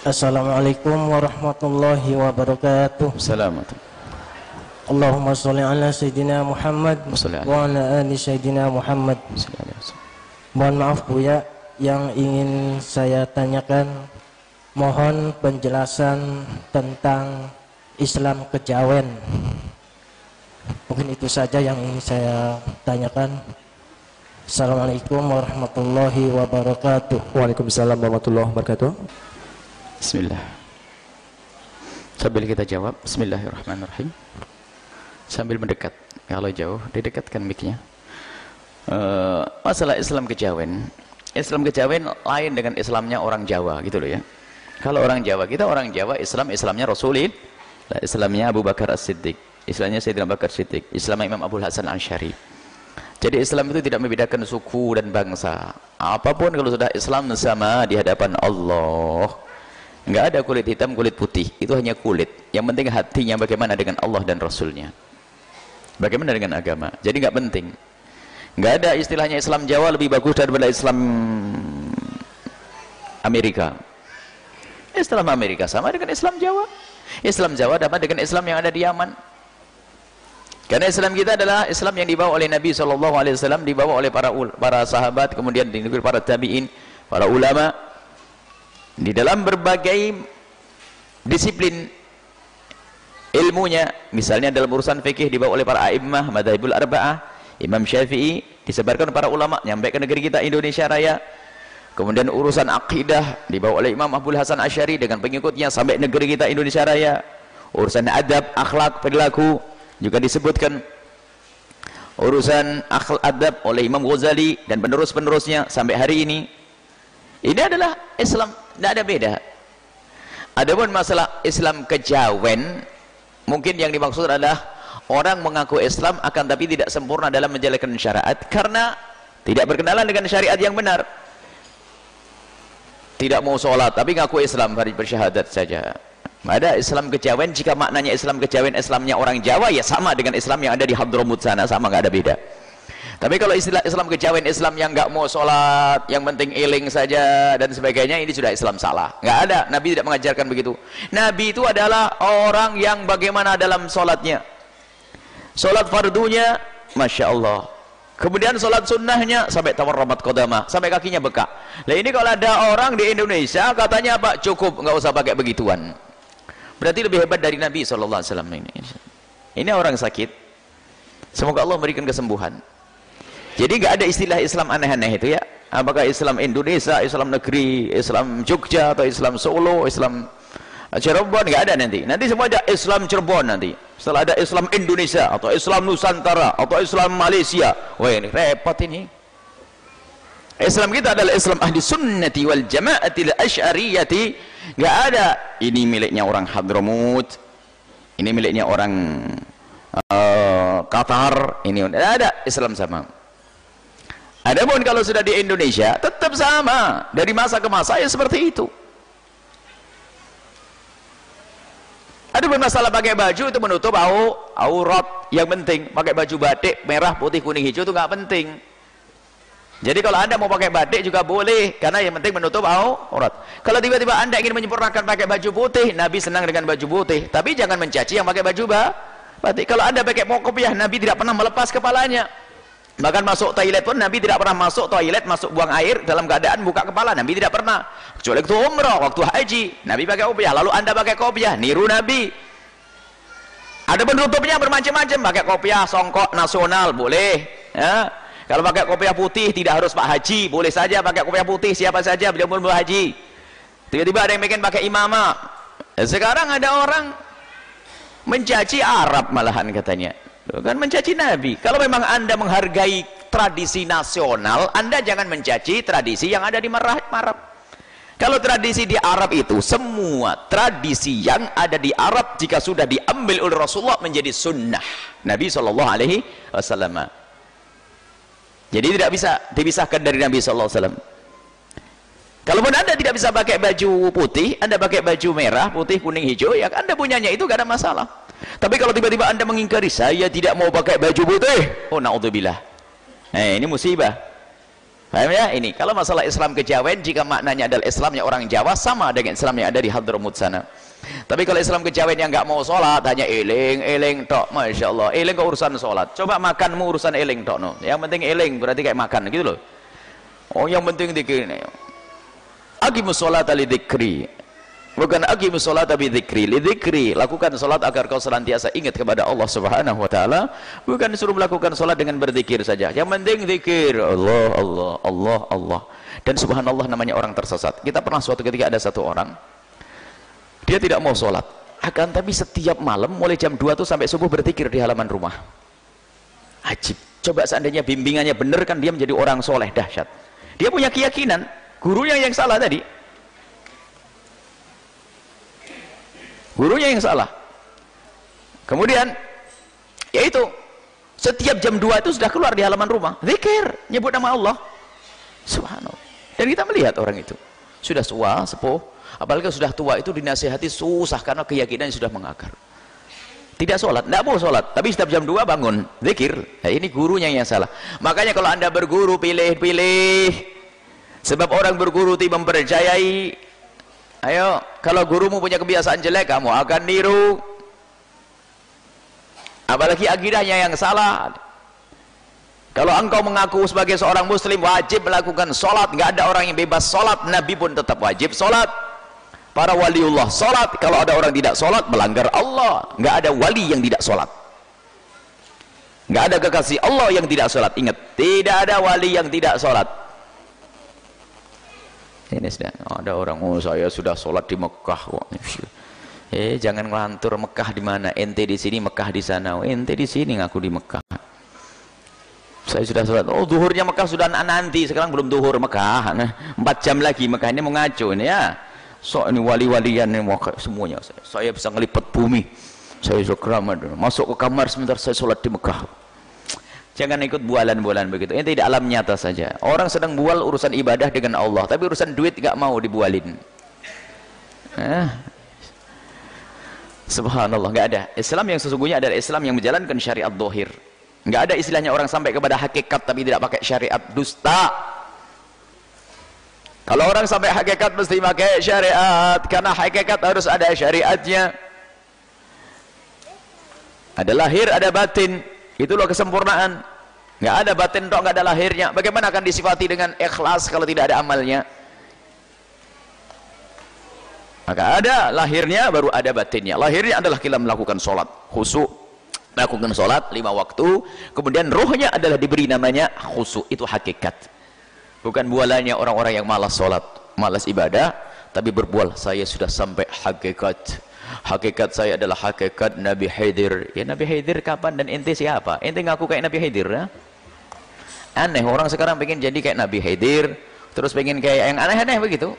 Assalamualaikum warahmatullahi wabarakatuh. Assalamualaikum. Allahumma sholli ala sayyidina Muhammad wa ala ali sayyidina Muhammad. Mohon maaf Buya, yang ingin saya tanyakan mohon penjelasan tentang Islam kejawen. Mungkin itu saja yang ingin saya tanyakan. Assalamualaikum warahmatullahi wabarakatuh. Waalaikumsalam warahmatullahi wabarakatuh. Bismillah. Sambil kita jawab, Bismillahirrahmanirrahim. Sambil mendekat, kalau jauh didekatkan mic-nya. Eh, masalah Islam kejawen, Islam kejawen lain dengan Islamnya orang Jawa gitu loh ya. Kalau orang Jawa kita orang Jawa Islam Islamnya Rasulin, Islamnya Abu Bakar As-Siddiq, Islamnya Sayyidina Bakar Siddiq, Islamnya Imam Abu Hasan Al-Syari. Jadi Islam itu tidak membedakan suku dan bangsa. Apa pun kalau sudah Islam sama di hadapan Allah. Enggak ada kulit hitam, kulit putih. Itu hanya kulit. Yang penting hatinya bagaimana dengan Allah dan Rasulnya. Bagaimana dengan agama. Jadi enggak penting. Enggak ada istilahnya Islam Jawa lebih bagus daripada Islam Amerika. Islam Amerika sama dengan Islam Jawa. Islam Jawa sama dengan Islam yang ada di Yaman. Karena Islam kita adalah Islam yang dibawa oleh Nabi SAW, dibawa oleh para para sahabat, kemudian diikuti para tabi'in, para ulama. Di dalam berbagai disiplin ilmunya, misalnya dalam urusan fikih dibawa oleh para a'immah, madhabul arba'ah, Imam Syafi'i, disebarkan para ulama, nyampe ke negeri kita Indonesia Raya. Kemudian urusan akidah dibawa oleh Imam Abdul Hasan Asyari dengan pengikutnya sampai negeri kita Indonesia Raya. Urusan adab, akhlak, perilaku juga disebutkan urusan akhlak adab oleh Imam Ghazali dan penerus-penerusnya sampai hari ini. Ini adalah Islam, tidak ada beda. Adapun masalah Islam kejawen, mungkin yang dimaksud adalah orang mengaku Islam akan tapi tidak sempurna dalam menjalankan syariat karena tidak berkenalan dengan syariat yang benar. Tidak mau sholat tapi ngaku Islam bersyahadat saja. Ada Islam kejawen jika maknanya Islam kejawen Islamnya orang Jawa ya sama dengan Islam yang ada di Hadramut sana sama nggak ada beda. Tapi kalau istilah Islam kejawen Islam yang nggak mau sholat, yang penting iling saja dan sebagainya ini sudah Islam salah. Nggak ada, Nabi tidak mengajarkan begitu. Nabi itu adalah orang yang bagaimana dalam sholatnya. Sholat fardunya, masya Allah. Kemudian sholat sunnahnya sampai tawarramat kodama, sampai kakinya bekak. Nah ini kalau ada orang di Indonesia katanya apa cukup nggak usah pakai begituan. Berarti lebih hebat dari Nabi SAW ini. Ini orang sakit. Semoga Allah memberikan kesembuhan. Jadi nggak ada istilah Islam aneh-aneh itu ya. Apakah Islam Indonesia, Islam negeri, Islam Jogja atau Islam Solo, Islam Cirebon nggak ada nanti. Nanti semua ada Islam Cirebon nanti. Setelah ada Islam Indonesia atau Islam Nusantara atau Islam Malaysia. Wah ini repot ini. Islam kita adalah Islam ahli sunnati wal jama'ati al asy'ariyati. Enggak ada ini miliknya orang Hadramut. Ini miliknya orang uh, Qatar, ini enggak ada Islam sama. Adapun kalau sudah di Indonesia tetap sama dari masa ke masa ya seperti itu. Ada masalah pakai baju itu menutup au, aurat. Yang penting pakai baju batik merah, putih, kuning, hijau itu nggak penting. Jadi kalau anda mau pakai batik juga boleh karena yang penting menutup aurat. Kalau tiba-tiba anda ingin menyempurnakan pakai baju putih, Nabi senang dengan baju putih. Tapi jangan mencaci yang pakai baju ba batik. Kalau anda pakai mau kopiah, Nabi tidak pernah melepas kepalanya. Bahkan masuk toilet pun Nabi tidak pernah masuk toilet, masuk buang air dalam keadaan buka kepala. Nabi tidak pernah. Kecuali waktu umrah, waktu haji, Nabi pakai kopiah. Lalu anda pakai kopiah, niru Nabi. Ada penutupnya bermacam-macam, pakai kopiah songkok nasional boleh. Ya. Kalau pakai kopiah putih tidak harus Pak Haji, boleh saja pakai kopiah putih siapa saja beliau pun haji. Tiba-tiba ada yang bikin pakai imamah. Sekarang ada orang mencaci Arab malahan katanya. Kan mencaci Nabi. Kalau memang Anda menghargai tradisi nasional, Anda jangan mencaci tradisi yang ada di Arab. Kalau tradisi di Arab itu semua tradisi yang ada di Arab jika sudah diambil oleh Rasulullah menjadi sunnah Nabi Shallallahu Alaihi Wasallam. Jadi tidak bisa dipisahkan dari Nabi Shallallahu Alaihi Wasallam. Kalaupun anda tidak bisa pakai baju putih, anda pakai baju merah, putih, kuning, hijau, ya anda punyanya itu gak ada masalah. Tapi kalau tiba-tiba anda mengingkari, saya tidak mau pakai baju putih, oh naudzubillah. Nah ini musibah. Paham ya? Ini kalau masalah Islam kejawen jika maknanya adalah Islamnya orang Jawa sama dengan Islam yang ada di Hadramut sana. Tapi kalau Islam kejawen yang nggak mau sholat hanya eling, eling tok, masya Allah, eling ke urusan sholat. Coba makanmu urusan eling tok no. Yang penting eling berarti kayak makan gitu loh. Oh yang penting dikir. Agimus sholat ali dikri bukan aqimus salata bi dzikri li lakukan salat agar kau senantiasa ingat kepada Allah Subhanahu wa taala. Bukan suruh melakukan salat dengan berzikir saja. Yang penting zikir. Allah Allah Allah Allah. Dan subhanallah namanya orang tersesat. Kita pernah suatu ketika ada satu orang dia tidak mau salat akan tapi setiap malam mulai jam 2 tuh sampai subuh berzikir di halaman rumah. Ajib. Coba seandainya bimbingannya benar kan dia menjadi orang soleh dahsyat. Dia punya keyakinan. Gurunya yang salah tadi gurunya yang salah. Kemudian yaitu setiap jam 2 itu sudah keluar di halaman rumah. Zikir nyebut nama Allah. Subhanallah. Dan kita melihat orang itu. Sudah tua sepuh. Apalagi sudah tua itu dinasihati susah karena keyakinannya sudah mengakar. Tidak sholat, tidak mau sholat. Tapi setiap jam 2 bangun, zikir. Nah, ini gurunya yang salah. Makanya kalau anda berguru pilih-pilih. Sebab orang berguru tidak mempercayai Ayo, kalau gurumu punya kebiasaan jelek, kamu akan niru. Apalagi akidahnya yang salah. Kalau engkau mengaku sebagai seorang muslim wajib melakukan sholat, nggak ada orang yang bebas sholat, Nabi pun tetap wajib sholat. Para waliullah sholat, kalau ada orang tidak sholat, melanggar Allah. Nggak ada wali yang tidak sholat. Nggak ada kekasih Allah yang tidak sholat. Ingat, tidak ada wali yang tidak sholat ini sudah ada orang oh saya sudah sholat di Mekah kok. Eh jangan ngelantur Mekah di mana. Ente di sini Mekah di sana. Oh, ente di sini ngaku di Mekah. Saya sudah sholat. Oh duhurnya Mekah sudah nanti. Sekarang belum duhur Mekah. Nah, 4 jam lagi. Mekah ini mau ngaco ini ya. So ini wali-walian ini semuanya. Saya, saya bisa ngelipat bumi. Saya suka masuk ke kamar sebentar saya sholat di Mekah Jangan ikut bualan-bualan begitu. Ini tidak alam nyata saja. Orang sedang bual urusan ibadah dengan Allah, tapi urusan duit nggak mau dibualin. Eh. Subhanallah, nggak ada. Islam yang sesungguhnya adalah Islam yang menjalankan syariat dohir. Nggak ada istilahnya orang sampai kepada hakikat tapi tidak pakai syariat dusta. Kalau orang sampai hakikat mesti pakai syariat karena hakikat harus ada syariatnya. Ada lahir, ada batin. Itulah kesempurnaan. Nggak ada batin tok nggak ada lahirnya. Bagaimana akan disifati dengan ikhlas kalau tidak ada amalnya? Maka ada lahirnya baru ada batinnya. Lahirnya adalah kita melakukan sholat khusyuk. Melakukan sholat lima waktu. Kemudian rohnya adalah diberi namanya khusyuk. Itu hakikat. Bukan bualannya orang-orang yang malas sholat malas ibadah tapi berbual saya sudah sampai hakikat hakikat saya adalah hakikat Nabi Khidir ya Nabi Khidir kapan dan ente siapa? Ente ngaku kayak Nabi Khidir ya. Aneh orang sekarang pengen jadi kayak Nabi Khidir terus pengen kayak yang aneh-aneh begitu.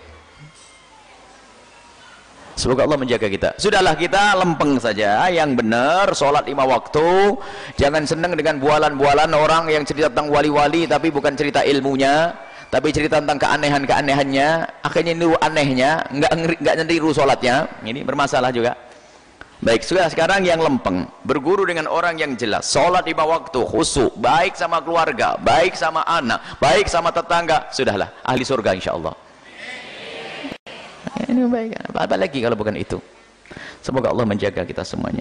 Semoga Allah menjaga kita. Sudahlah kita lempeng saja. Yang benar sholat lima waktu. Jangan senang dengan bualan-bualan orang yang cerita tentang wali-wali tapi bukan cerita ilmunya tapi cerita tentang keanehan-keanehannya akhirnya niru anehnya nggak nggak niru sholatnya. Ini bermasalah juga. Baik sudah sekarang yang lempeng berguru dengan orang yang jelas. Sholat lima waktu khusyuk baik sama keluarga baik sama anak baik sama tetangga. Sudahlah ahli surga insya Allah ini baik. Apa lagi kalau bukan itu? Semoga Allah menjaga kita semuanya